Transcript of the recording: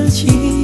自己